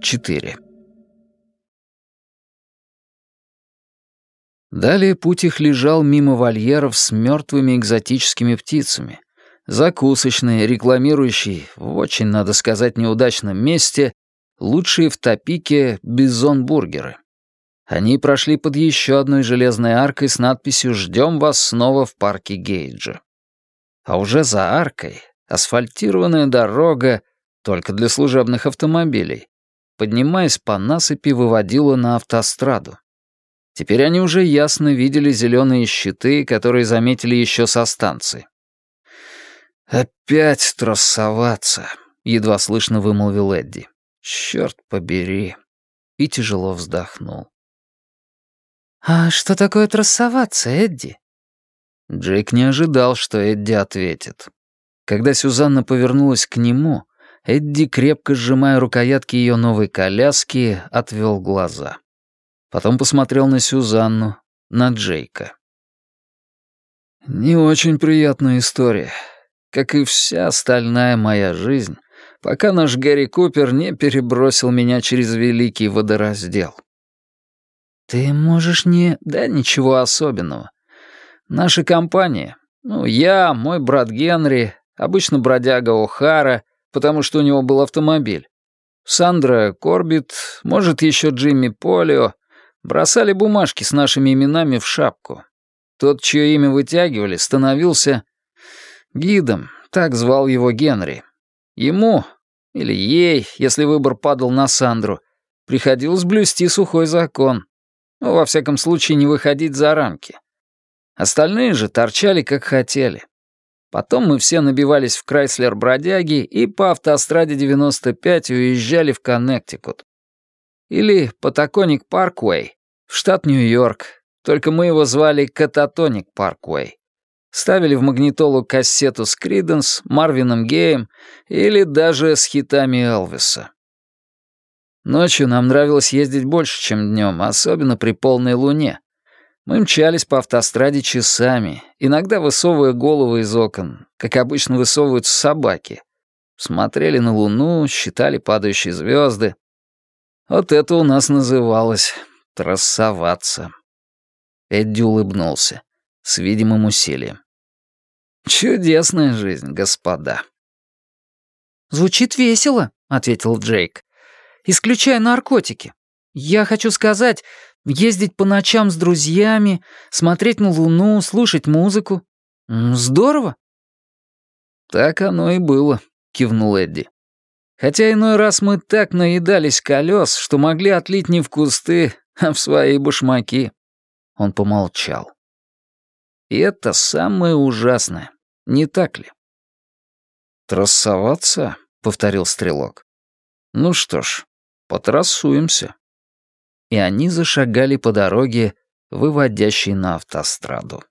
4. Далее путь их лежал мимо вольеров с мертвыми экзотическими птицами, закусочной, рекламирующей в очень, надо сказать, неудачном месте лучшие в Топике бизон-бургеры. Они прошли под еще одной железной аркой с надписью «Ждем вас снова в парке Гейджа». А уже за аркой асфальтированная дорога, только для служебных автомобилей, поднимаясь по насыпи, выводила на автостраду. Теперь они уже ясно видели зеленые щиты, которые заметили еще со станции. «Опять трассоваться», — едва слышно вымолвил Эдди. «Черт побери». И тяжело вздохнул. «А что такое трассоваться, Эдди?» Джейк не ожидал, что Эдди ответит. Когда Сюзанна повернулась к нему, Эдди, крепко сжимая рукоятки ее новой коляски, отвел глаза. Потом посмотрел на Сюзанну, на Джейка. «Не очень приятная история. Как и вся остальная моя жизнь, пока наш Гэри Купер не перебросил меня через великий водораздел. «Ты можешь не...» «Да ничего особенного. Наша компания, ну, я, мой брат Генри, обычно бродяга О'Хара, потому что у него был автомобиль, Сандра Корбит, может, еще Джимми Полио, бросали бумажки с нашими именами в шапку. Тот, чье имя вытягивали, становился гидом, так звал его Генри. Ему, или ей, если выбор падал на Сандру, приходилось блюсти сухой закон. Ну, во всяком случае, не выходить за рамки. Остальные же торчали, как хотели. Потом мы все набивались в Крайслер-бродяги и по автостраде 95 уезжали в Коннектикут. Или Патаконик Парквей, в штат Нью-Йорк, только мы его звали Кататоник Парквей. Ставили в магнитолу кассету с Криденс, Марвином Геем или даже с хитами Элвиса. Ночью нам нравилось ездить больше, чем днем, особенно при полной луне. Мы мчались по автостраде часами, иногда высовывая головы из окон, как обычно высовываются собаки. Смотрели на луну, считали падающие звезды. Вот это у нас называлось «трассоваться». Эдди улыбнулся, с видимым усилием. «Чудесная жизнь, господа». «Звучит весело», — ответил Джейк исключая наркотики. Я хочу сказать, ездить по ночам с друзьями, смотреть на луну, слушать музыку. Здорово. Так оно и было, кивнул Эдди. Хотя иной раз мы так наедались колес, что могли отлить не в кусты, а в свои башмаки. Он помолчал. И это самое ужасное, не так ли? «Трассоваться?» — повторил Стрелок. «Ну что ж, Потрассуемся». И они зашагали по дороге, выводящей на автостраду.